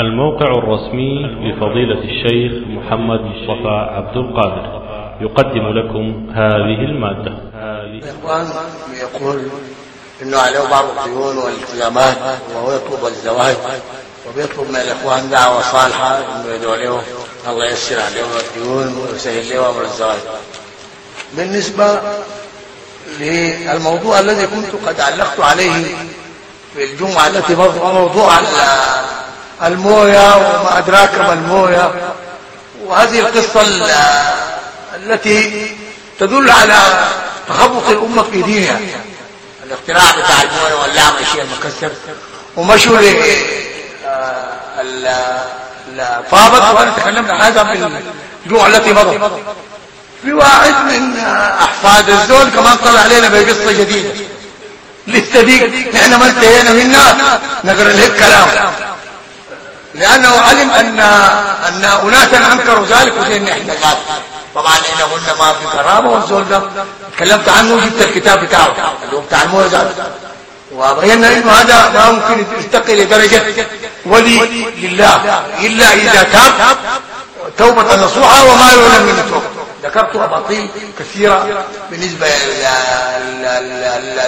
الموقع الرسمي لفضيلة الشيخ محمد مصطفى عبد القادر. يقدم لكم هذه المادة. الإخوان يقول إنه عليه بعض الديون والالتزامات وهو يطلب الزواج وبيطلب من الإخوان دعوة صالحة إنه يدعو له. الله ييسر عليهم الديون ويسهل له أمر الزواج. بالنسبة للموضوع الذي كنت قد علقت عليه في الجمعة التي مضت موضوع الموية وما أدراك ما الموية. وهذه القصة التي تدل على تخبط الأمة في دينها. الاختراع بتاع الموية واللعب الشيء المكسر. ومشوا فابت وأنا تكلمت عن هذا في الجمعة التي مضت. في واحد من أحفاد الزول كمان طلع علينا بقصة جديدة. لسه دي إحنا ما انتهينا منها. نقرأ له الكلام. لأنه علم ان أن اناسا أنكروا ذلك وزي إحنا قال طبعا إحنا قلنا ما في كرامة والزول ده. تكلمت عنه وجبت الكتاب بتاعه. اللي هو بتاع الموزع وبينا إنه هذا ما ممكن يرتقي لدرجة ولي لله. إلا إذا تاب توبة نصوحة وما يعلم من توبه ذكرت أباطيل كثيرة بالنسبة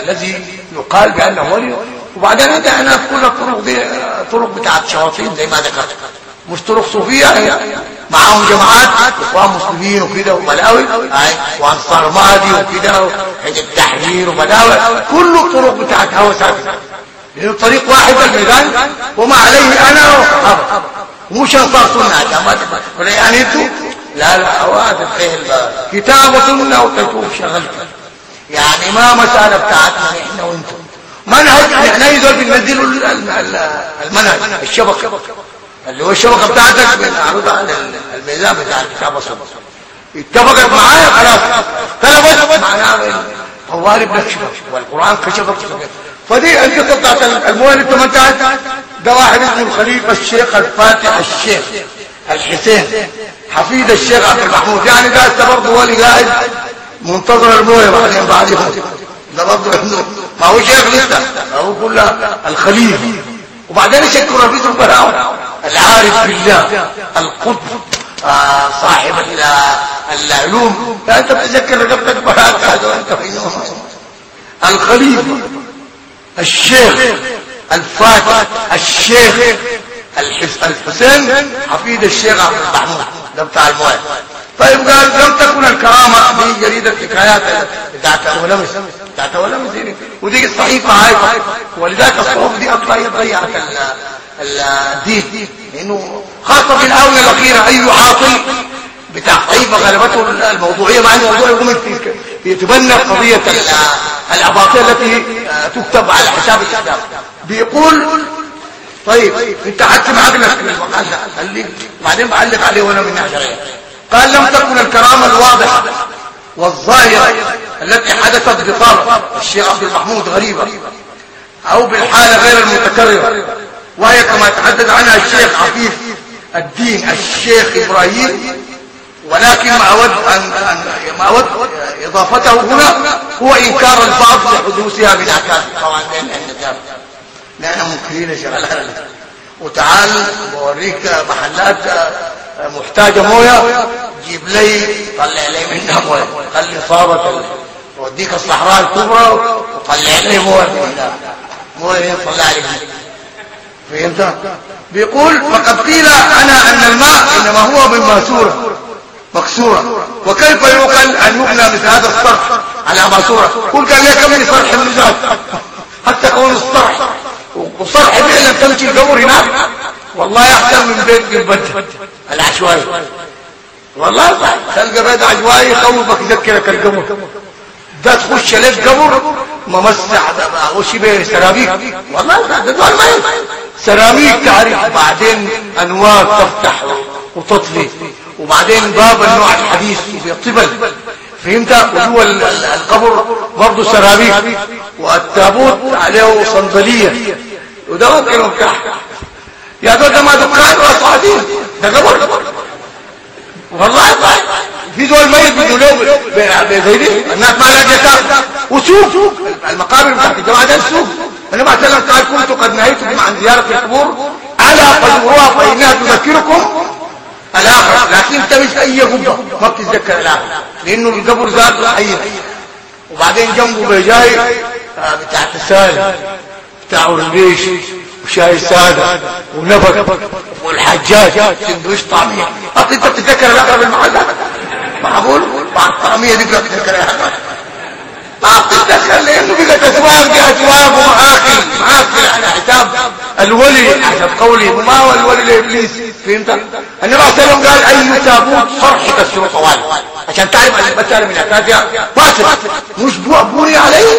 الذي يقال بأنه ولي وبعدين انت أنا كل الطرق دي طرق بتاعت شياطين زي ما ذكرت. مش طرق صوفية معاهم جماعات إخوان مسلمين وكده وبلاوي وأنصار مهدي وكده حزب التحرير وبلاوي. كل الطرق بتاعت هوا ساكت لأنه طريق واحد الميدان وما عليه أنا وصحابه ومش أنصار سنة. ولا يعني أنتوا؟ لا لا هذا الخيل كتاب وسنة وتشوف شغلت يعني ما مسألة بتاعتنا إحنا وأنتم منهج. إحنا يدول بننزلوا المنهج. الشبكة. اللي هو الشبكة بتاعتك بنعرضها على الميزان بتاع الكتاب والسنة. اتفقت معايا؟ خلاص. اختلفت معناها طوالب نكشف والقرآن كشف فدي القصة بتاعت انت ما انتهت ده واحد اسمه الخليفه الشيخ الفاتح الشيخ. الحسين. حفيد الشيخ عبد المحمود. يعني ده برضه ولي قاعد منتظر المويه بعدين بعد يوم ده برضه ما هو شيخ لسه هو كلها الخليفه وبعدين يشكر رفيق البراءه العارف بالله القطب آه صاحب العلوم. فانت تذكر رقبتك براءه هذا الخليفه الشيخ الفاتح الشيخ الحسين حفيد الشيخ عبد المحمود ده بتاع الموية. طيب قال لم تكن الكرامة دي جريدة حكايات بتاعت ولمس بتاعت ولمس. ودي الصحيفه هاي. ولذلك الصحف دي أصلا هي الدين لأنه خاصة في الآونة الأخيرة أي عاطل بتاع صحيفه غلبته الموضوعية مع الموضوع يقوم يتبنى قضية الاباطيل التي تكتب على حساب الاسلام بيقول طيب انت قعدت معاك المقال ده لي بعدين بعلق عليه وأنا من عشرين. قال لم تكن الكرامة الواضحة والظاهرة التي حدثت بطرف الشيخ عبد المحمود غريبة أو بالحالة غير المتكررة وهي كما تحدث عنها الشيخ عفيف الدين الشيخ إبراهيم. ولكن ما أود ان ما أود إضافته هنا هو إنكار البعض لحدوثها اكاد طبعا نحن منكرين شغلها وتعال بوريك محلات محتاجة مويه جيب لي طلع لي منها مويه خلي صابت وديك الصحراء الكبرى وطلع لي مويه مويه طلع لي فهمت بيقول فقد قيل أنا أن الماء إنما هو من ماسوره مكسورة. وكيف يوكل أن يبنى مثل هذا الصرح على ماسوره قل كان ليه كم صرح النزال حتى كون الصرح وصرح فعلا تمشي القبر هناك. والله أحسن من بيت قلبت العشوائي. والله تلقى بيت عشوائي يخوفك يذكرك القبر ده تخش لك قبر ممسح وشبه سيراميك. والله ده دول ما سيراميك تعرف. بعدين انوار تفتح وتطفي. وبعدين باب النوع الحديث بيطبل فهمت؟ وجوه القبر برضه سيراميك. والتابوت عليه صندلية. وده ممكن مفتاح يا دول ده ما دكان ولا صعدين ده قبر والله في دول ميت بدون له زي دي. الناس ما جسام وسوق المقابر بتاعت الجماعة ده سوق النبي عليه الصلاه قال كنت قد نهيتكم عن زيارة القبور. ألا فزوروها فإنها تذكركم. الاخره لكن أنت مش أي قبه ما بتتذكر الاخره لأنه القبر ذاته حي وبعدين جنبه بجاي آه، بتاع السالم بتاع الريش. وشاي ساده ونفق والحجاج سندويش طعمية. اصل أنت بتتذكر الاخره بالمحلات معقول؟ بعد الطعميه دي بتتذكر الاخره ما بتتذكر لأنه بقت أسواق دي أسواق ومعاقل؟ معاقل على حساب الولي حسب قولي وما هو الولي لإبليس؟ فهمت؟ النبي عليه وسلم قال اي تابوت صرح كسر طوال عشان تعرف أن المساله من اساسها باطل مش بني عليه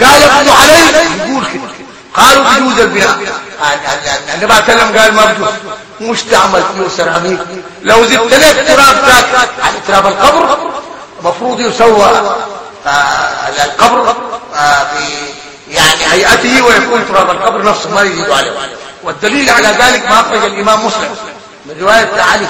قال ابن عليه يقول كده. قالوا بجوز البناء النبي عليه وسلم قال ما بجوز مش تعمل فيه سيراميك لو زدت لك تراب ذاك. على تراب القبر مفروض يسوى آه القبر آه يعني هيئته ويكون تراب القبر نفسه ما يزيد عليه. والدليل على ذلك ما أخرج الإمام مسلم من رواية علي.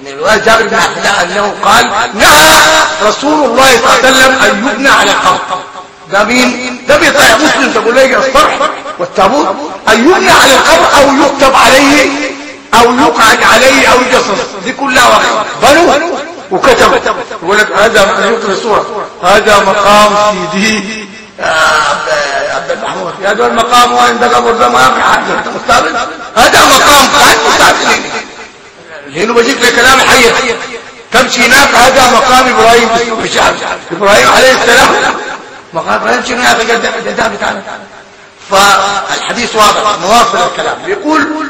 من رواية جابر بن عبد الله أنه قال نهى رسول الله صلى الله عليه وسلم أن يبنى على القبر. ده مين؟ ده بيطلع مسلم تقول لي الصرح والتابوت أن يبنى على القبر أو يكتب عليه أو يقعد عليه أو يجصص دي كلها واحد. بنوا وكتبوا. يقول لك هذا يقرا صوره هذا مقام سيدي عبد المحمود يا دول مقام وين؟ ده قبر ده ما في مستعبد هذا مقام قاعد مستعبد لأنه بجيك لكلام حي. تمشي هناك هذا مقام إبراهيم. إبراهيم عليه السلام مقام إبراهيم شنو يا أخي جدها بتاعنا فالحديث واضح نواصل الكلام. بيقول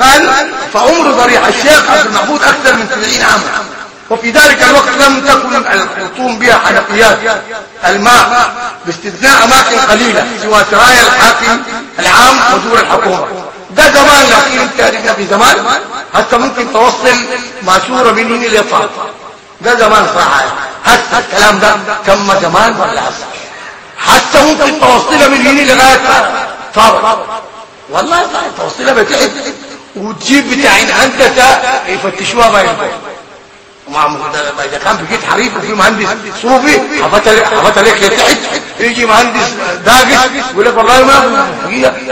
قال فعمر ضريح الشيخ عبد المحمود أكثر من 70 عاما. وفي ذلك الوقت لم تكن الخرطوم بها حنفيات. الماء باستثناء أماكن قليلة سوى سرايا الحاكم العام ودور الحكومة. ده زمان لكن أنت عرفنا في زمان حتى ممكن توصل ماسورة من هنا للطاق ده زمان صراحة. حتى الكلام ده تم زمان ولا هسه حتى ممكن توصلها من هنا لغاية طابق والله صحيح توصلها بتحت وتجيب بتاع هندسة يفتشوها ما ينفع إذا كان في جيت حريف وفي مهندس صوفي حفت عليك لتحت. يجي مهندس داقس يقول لك والله ما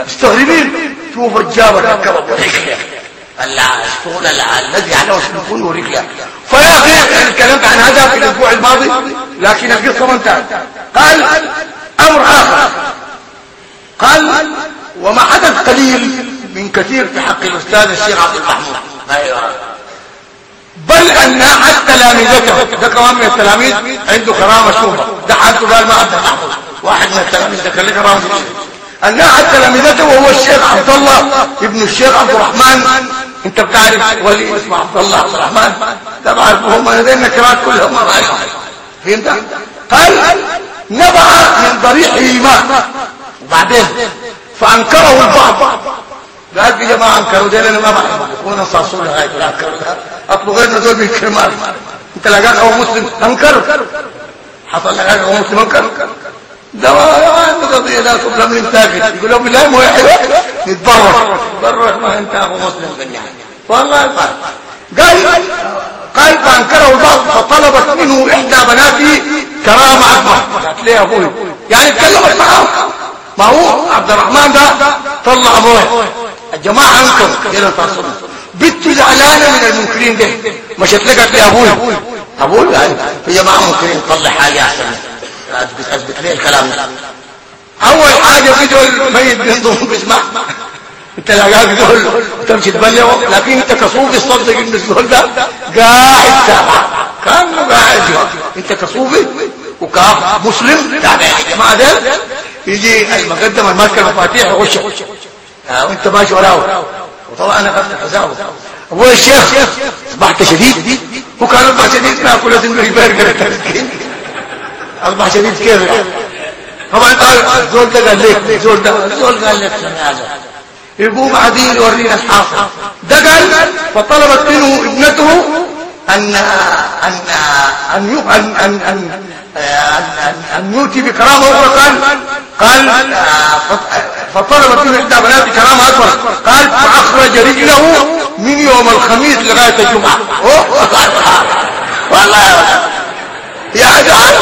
مستغربين شوف الجابر ركب ورجله الشغل الذي عليه يكون ورجله. فيا أخي تكلمت عن هذا في الأسبوع الماضي لكن القصة ما انتهت قال أمر آخر. قال وما حدث قليل من كثير في حق الأستاذ الشيخ عبد المحمود. أيوه. بل أن أحد تلاميذته ده كمان من التلاميذ عنده كرامة شوفه ده حالته قال ما عبد المحمود. واحد من التلاميذ ده كان له كرامة أن أحد تلاميذته وهو الشيخ عبد الله ابن الشيخ عبد الرحمن انت بتعرف ولي اسمه عبد الله عبد الرحمن ده بعرفهم أنا دي النكرات كلهم بعرفهم فهمت؟ قال نبع من ضريحه ماء وبعدين فأنكره البعض. قال في جماعة أنكروا دي أنا ما بعرف. يكون صاصوا لغايه أنكروا. اطلبوا غيرنا دول بالكرمال أنت لقاك هو مسلم أنكر. حصل لقاك هو مسلم أنكر. ده عنده قضيه لا تظلم من ساكت يقول لهم لا مو حلوة نتبرر نتبرر ما أنت ابو مسلم بالنهايه والله قال قال قال فأنكره البعض فطلبت منه إحدى بناته كرامة أكبر. قالت ليه أبوي يعني اتكلمت معه؟ ما هو؟ عبد الرحمن ده طلع أبوه. الجماعة انكروا كده تصل بنت زعلانة من المنكرين ده. مشت لقت لي أبوي. أبوي يعني في جماعة منكرين طلع حاجة أحسن. اثبت اثبت ليه الكلام. أول حاجة في الميت بينضم بيسمع أنت لقاك دول تمشي تبلغ لكن أنت كصوفي تصدق إن الدول ده قاعد تابع كانه قاعد أنت كصوفي وكاف مسلم. تابع يا جماعة ده يجي المقدم الماسك المفاتيح يخش وانت ماشي وراه وطبعا أنا خدت حسابه. ابويا الشيخ اصبحت شديد وكان اصبح شديد ما اكل لازم البرجر اصبح شديد كيف؟ طبعا قال زول ده قال لك زول ده زول قال لك يقوم بعدين يورينا الحاصل ده قال فطلبت منه ابنته ان ان أن ان ان ان, أن يؤتي بكرامة أخرى. قال قال فطلبت منه إحدى بنات كرامة أكبر. قال فأخرج رجله من يوم الخميس لغاية الجمعة. والله يا جماعة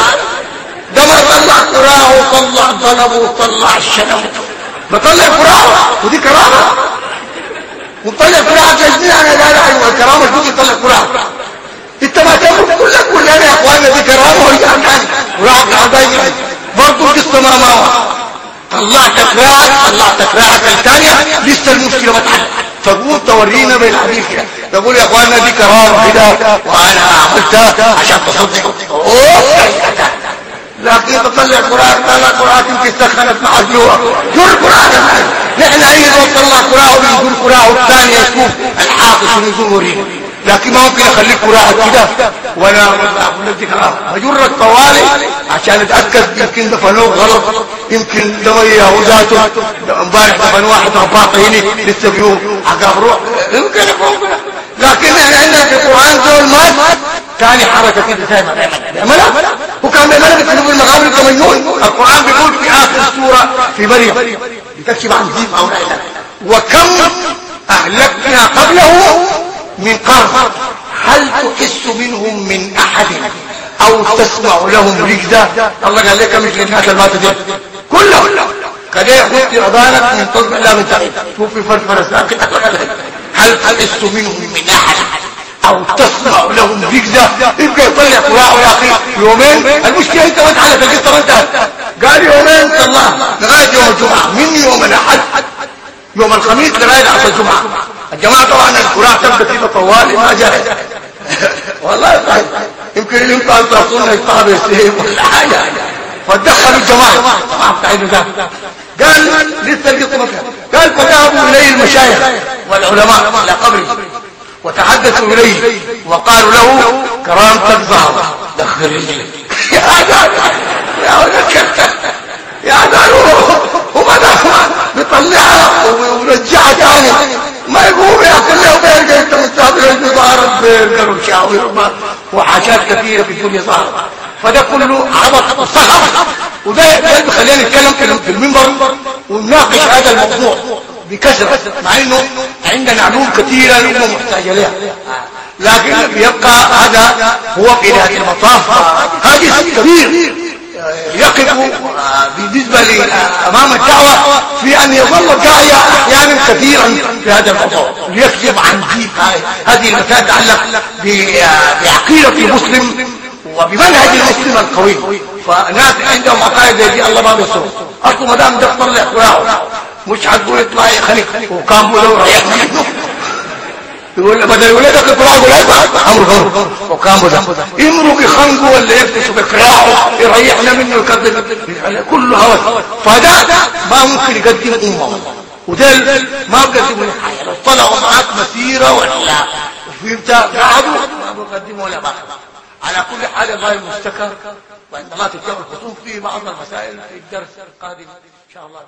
ما طلع قراءه وطلع ضلبه وطلع الشنم بطلع قراءه ودي كرامة. وطلع قراءه تجديد أنا لا لا أيوه الكرامة شو يطلع قراءه أنت ما تقول كلك كل يا اخوانا دي كرامة ولا ثاني قراءه قاعدة برضه قصة ما ما طلعت قراءه طلعت الثانية لسه المشكلة ما اتحلت. تقول تورينا بالحديث كده. تقول يا اخوانا دي كرامة كده وأنا عملتها عشان تصدقوا. لكن تطلع قرآن طلع قرآن يمكن سخنت مع الجوع. جر قرآن نحن عايز نطلع قرآن ونقول قرآن الثاني يشوف الحافظ وريه لكن ما ممكن أخليك قراءة كده. ولا أقول لك كلام أجرك طوالي عشان أتأكد يمكن دفنوه غلط يمكن دمية وذاته امبارح دفن واحد رباط هنا لسه بيوم عقاب روح. يمكن يكون لكن إحنا عندنا في القرآن دول مات ثاني حركة كده زي ما بيعملها وكان بيعملها بتنوب المغامر كمجنون القرآن بيقول في آخر السوره في مريم بتكشف عن ذيب أو لا وكم أهلكنا قبله من قرن. هل تحس منهم من أحد؟ أو تسمع لهم رجدا؟ الله قال لك مثل الناس اللي دي؟ كلهم. كده يخوتي اذانك من تصبح لا من تعيد شوفي فرفر ساكت هل تحس منهم من أحد؟ أو تسمع لهم رجدا يبقى يطلع قراءة يا أخي. يومين؟ المشكلة أنت وانت على القصة انتهت. قال يومين؟ طلع لغاية يوم الجمعة. من يوم الأحد. يوم الخميس لغاية عصر الجمعة. الجماعة طبعا القراء تبدا كده طوالي ما جاء والله صحيح يمكن اللي أنتوا الرسول يطلع بالسيف ولا حاجة. فدخلوا الجماعة. الجماعه بتاعتنا ده قال لسه القصة ما قال فذهبوا اليه المشايخ والعلماء إلى قبره وتحدثوا إليه وقالوا له كرامتك ظهر دخل رجلك يا عدال يا ولد. يا عدال وما بيطلعها ورجعها تاني. ما يقوم ياكل له برجر انت مستقبل المبارك برجر وشاورما وحاجات كثيرة في الدنيا ظهرت. فده كله عبط وصخب وده ده بيخلينا نتكلم في المنبر ونناقش هذا الموضوع. بكثرة مع إنه عندنا علوم كثيرة الامه محتاجه لها لكن يبقى هذا هو في نهاية المطاف. حاجز كبير يقف بالنسبة أمام الدعوة في أن يظل الداعية أحيانا كثيرا في هذا الموضوع ليكتب عن دين هذه المسائل تتعلق بعقيدة المسلم وبمنهج المسلم القوي. فناس عندهم عقائد زي الله ما بيصير اصله ما دام ده طلع مش اطلع يا خليك وقام منه يقول بدل ولادك اقرأوا ولادك أمر أمر وكان ده يمرق يخنقوا ولا يفتشوا بقراءه يريحنا منه يكذب كله هوس. فده ما ممكن يقدم أمه. وده ما بيقدموا حاجة طلعوا معاك مسيرة ولا؟ وفهمت؟ قعدوا ما بيقدموا ولا باخر على كل حال غير مستكر وعندما تتم الخصوم في بعض المسائل في الدرس القادم إن شاء الله